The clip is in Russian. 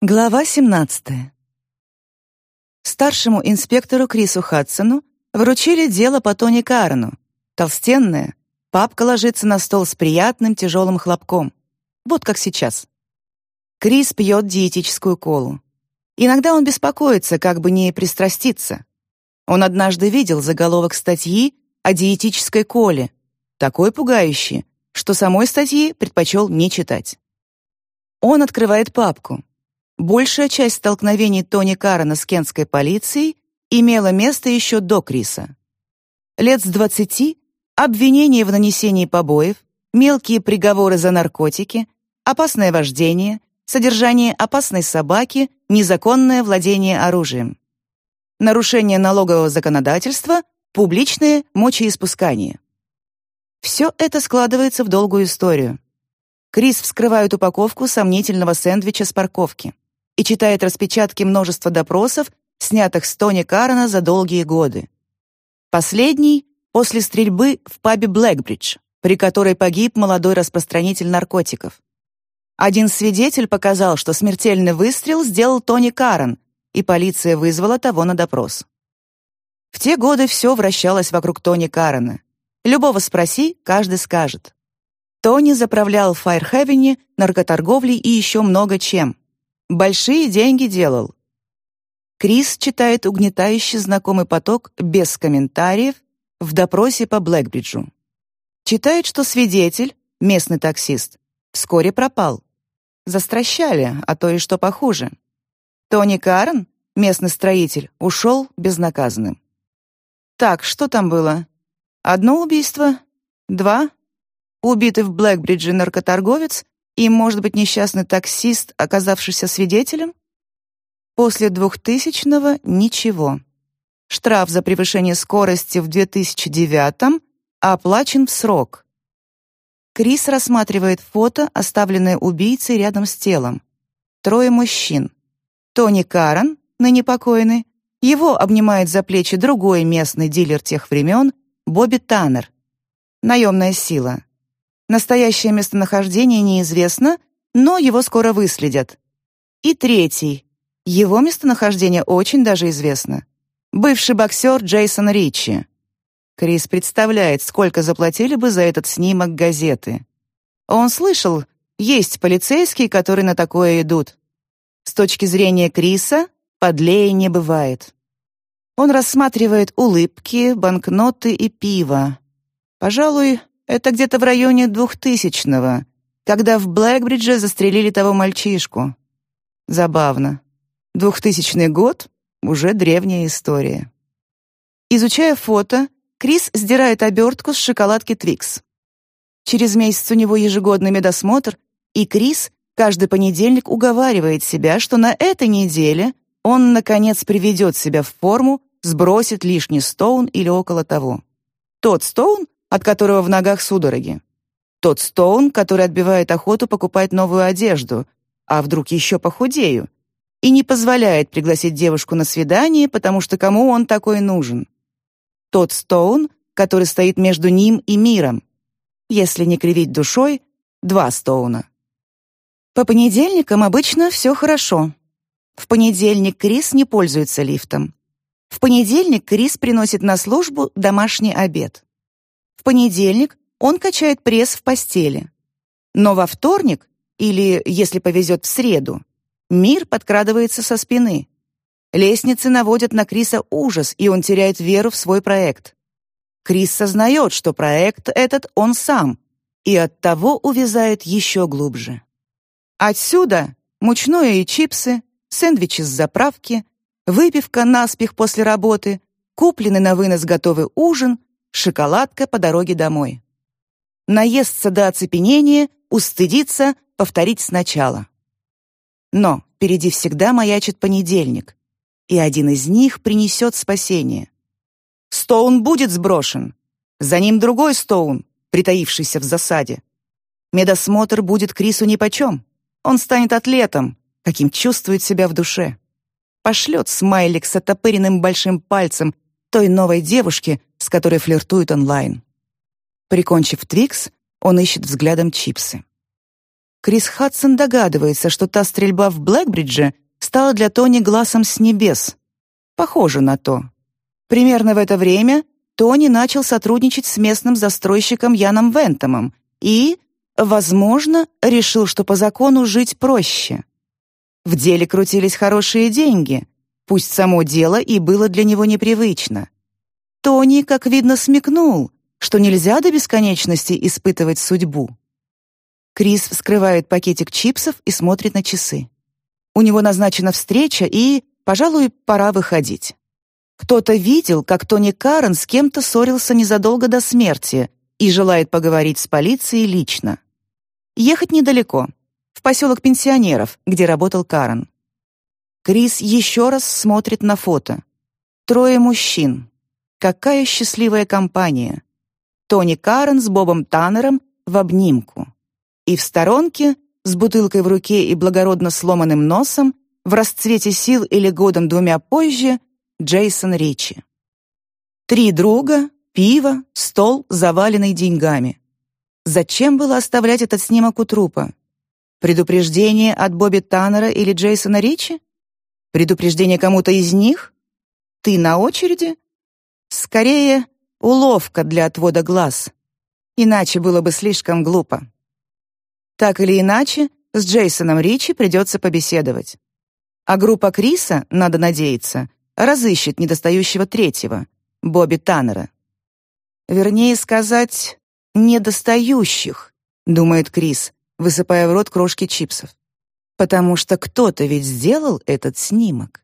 Глава 17. Старшему инспектору Крису Хадсону вручили дело по Тони Карену. Толстенное, папка ложится на стол с приятным тяжелым хлопком. Вот как сейчас. Крис пьет диетическую колу. Иногда он беспокоится, как бы не пристраститься. Он однажды видел заголовок статьи о диетической коле, такой пугающий, что самой статьи предпочел не читать. Он открывает папку. Большая часть столкновений Тони Карена с кентской полицией имела место еще до Криса. Лет с двадцати обвинения в нанесении побоев, мелкие приговоры за наркотики, опасное вождение, содержание опасной собаки, незаконное владение оружием. Нарушение налогового законодательства, публичное мочеиспускание. Все это складывается в долгую историю. Крис вскрывает упаковку сомнительного сэндвича с парковки и читает распечатки множества допросов, снятых с Тони Карена за долгие годы. Последний — после стрельбы в пабе Блэкбридж, при которой погиб молодой распространитель наркотиков. Один свидетель показал, что смертельный выстрел сделал Тони Карен, и полиция вызвала того на допрос. В те годы все вращалось вокруг Тони Карена. Любого спроси, каждый скажет. Тони заправлял в Файрхевене, наркоторговлей и еще много чем. Большие деньги делал. Крис читает угнетающий знакомый поток без комментариев в допросе по Блэкбриджу. Читает, что свидетель, местный таксист, вскоре пропал. Застращали, а то и что похуже. Тони Карн, местный строитель, ушел безнаказанным. Так, что там было? Одно убийство? Два? Убитый в Блэкбридже наркоторговец и, может быть, несчастный таксист, оказавшийся свидетелем? После 2000-го — ничего. Штраф за превышение скорости в 2009-м оплачен в срок. Крис рассматривает фото, оставленное убийцей рядом с телом. Трое мужчин. Тони Карен, ныне покойный, его обнимает за плечи другой местный дилер тех времен, Бобби Таннер. Наемная сила. Настоящее местонахождение неизвестно, но его скоро выследят. И третий. Его местонахождение очень даже известно. Бывший боксер Джейсон Ричи. Крис представляет, сколько заплатили бы за этот снимок газеты. Он слышал, есть полицейские, которые на такое идут. С точки зрения Криса, подлее не бывает. Он рассматривает улыбки, банкноты и пиво. Пожалуй, это где-то в районе двухтысячного, когда в Блэкбридже застрелили того мальчишку. Забавно. Двухтысячный год — уже древняя история. Изучая фото, Крис сдирает обертку с шоколадки Твикс. Через месяц у него ежегодный медосмотр, и Крис каждый понедельник уговаривает себя, что на этой неделе он, наконец, приведет себя в форму, сбросит лишний стоун или около того. Тот стоун, от которого в ногах судороги. Тот Стоун, который отбивает охоту покупать новую одежду, а вдруг еще похудею, и не позволяет пригласить девушку на свидание, потому что кому он такой нужен. Тот Стоун, который стоит между ним и миром. Если не кривить душой, два Стоуна. По понедельникам обычно все хорошо. В понедельник Крис не пользуется лифтом. В понедельник Крис приносит на службу домашний обед. В понедельник он качает пресс в постели. Но во вторник, или, если повезет, в среду, мир подкрадывается со спины. Лестницы наводят на Криса ужас, и он теряет веру в свой проект. Крис сознает, что проект этот он сам, и оттого увязает еще глубже. Отсюда мучное и чипсы, сэндвичи с заправки, выпивка наспех после работы, купленный на вынос готовый ужин, шоколадка по дороге домой. Наесться до оцепенения, устыдиться, повторить сначала. Но впереди всегда маячит понедельник, и один из них принесет спасение. Стоун будет сброшен. За ним другой Стоун, притаившийся в засаде. Медосмотр будет Крису нипочем. Он станет атлетом, каким чувствует себя в душе. Пошлет смайлик с отопыренным большим пальцем той новой девушке, с которой флиртует онлайн. Прикончив Твикс, он ищет взглядом чипсы. Крис Хадсон догадывается, что та стрельба в Блэкбридже стала для Тони глазом с небес. Похоже на то. Примерно в это время Тони начал сотрудничать с местным застройщиком Яном Вентомом и, возможно, решил, что по закону жить проще. В деле крутились хорошие деньги, пусть само дело и было для него непривычно. Тони, как видно, смекнул, что нельзя до бесконечности испытывать судьбу. Крис вскрывает пакетик чипсов и смотрит на часы. У него назначена встреча, и, пожалуй, пора выходить. Кто-то видел, как Тони Карен с кем-то ссорился незадолго до смерти и желает поговорить с полицией лично. Ехать недалеко, в поселок пенсионеров, где работал Карен. Крис еще раз смотрит на фото. Трое мужчин. Какая счастливая компания. Тони Карен с Бобом Таннером в обнимку. И в сторонке, с бутылкой в руке и благородно сломанным носом, в расцвете сил или годом двумя позже, Джейсон Ричи. Три друга, пиво, стол, заваленный деньгами. Зачем было оставлять этот снимок у трупа? Предупреждение от Бобби Таннера или Джейсона Ричи? Предупреждение кому-то из них? Ты на очереди? Скорее, уловка для отвода глаз. Иначе было бы слишком глупо. Так или иначе, с Джейсоном Ричи придется побеседовать. А группа Криса, надо надеяться, разыщет недостающего третьего, Бобби Таннера. Вернее сказать, недостающих, думает Крис, высыпая в рот крошки чипсов. Потому что кто-то ведь сделал этот снимок.